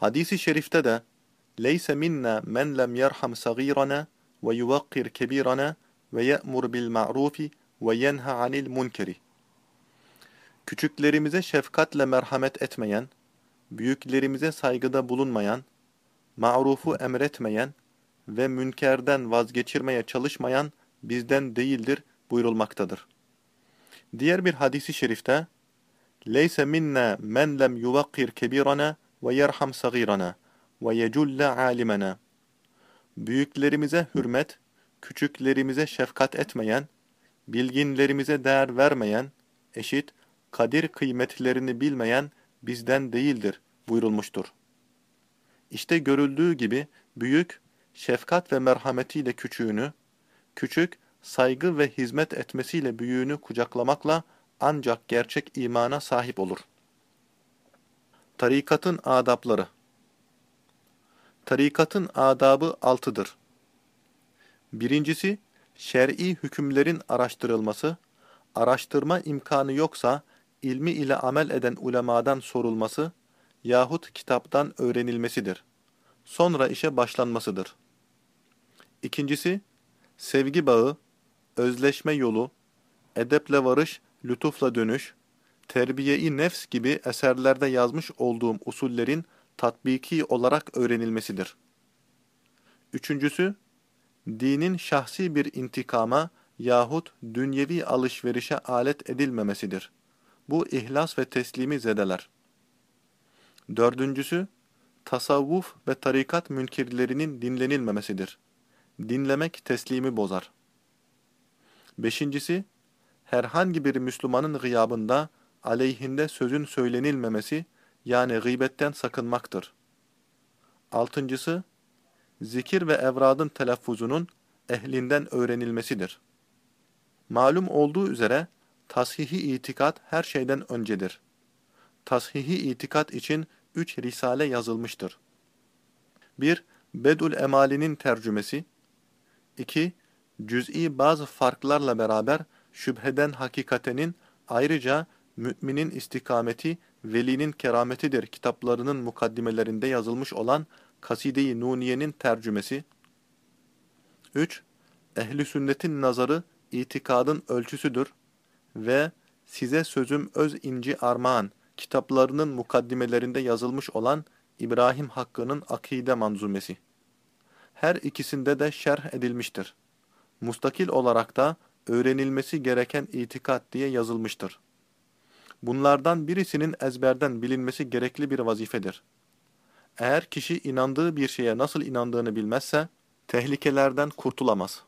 Hadis-i şerifte de "Leyse minna men lem yerham sagirana ve yuvakkir kebirana ve ye'mur bil ma'rufi ve yenha anil munkeri." Küçüklerimize şefkatle merhamet etmeyen, büyüklerimize saygıda bulunmayan, ma'rufu emretmeyen ve münkerden vazgeçirmeye çalışmayan bizden değildir buyurulmaktadır. Diğer bir hadisi şerifte "Leyse minna men lem yuvakkir kebirana sagirana ve yeculle alimena." Büyüklerimize hürmet, küçüklerimize şefkat etmeyen, bilginlerimize değer vermeyen, eşit, kadir kıymetlerini bilmeyen bizden değildir buyurulmuştur. İşte görüldüğü gibi büyük, şefkat ve merhametiyle küçüğünü, küçük, saygı ve hizmet etmesiyle büyüğünü kucaklamakla ancak gerçek imana sahip olur. Tarikatın adapları Tarikatın adabı altıdır. Birincisi, şer'i hükümlerin araştırılması, araştırma imkanı yoksa ilmi ile amel eden ulemadan sorulması yahut kitaptan öğrenilmesidir. Sonra işe başlanmasıdır. İkincisi, sevgi bağı, özleşme yolu, edeple varış, lütufla dönüş, terbiye-i nefs gibi eserlerde yazmış olduğum usullerin tatbiki olarak öğrenilmesidir. Üçüncüsü, dinin şahsi bir intikama yahut dünyevi alışverişe alet edilmemesidir. Bu ihlas ve teslimi zedeler. Dördüncüsü, tasavvuf ve tarikat münkirlerinin dinlenilmemesidir. Dinlemek teslimi bozar. Beşincisi, herhangi bir Müslümanın gıyabında aleyhinde sözün söylenilmemesi, yani gıybetten sakınmaktır. Altıncısı, zikir ve evradın telaffuzunun ehlinden öğrenilmesidir. Malum olduğu üzere, tashihi itikat her şeyden öncedir. Tashihi itikat için üç risale yazılmıştır. 1. Bedül Emali'nin tercümesi 2. Cüz'i bazı farklarla beraber şüpheden hakikatenin ayrıca müminin istikameti, velinin kerametidir kitaplarının mukaddimelerinde yazılmış olan Kaside-i Nuniye'nin tercümesi 3. Ehli sünnetin nazarı itikadın ölçüsüdür ve size sözüm öz inci armağan kitaplarının mukaddimelerinde yazılmış olan İbrahim Hakkı'nın akide manzumesi. Her ikisinde de şerh edilmiştir. Mustakil olarak da öğrenilmesi gereken itikat diye yazılmıştır. Bunlardan birisinin ezberden bilinmesi gerekli bir vazifedir. Eğer kişi inandığı bir şeye nasıl inandığını bilmezse, tehlikelerden kurtulamaz.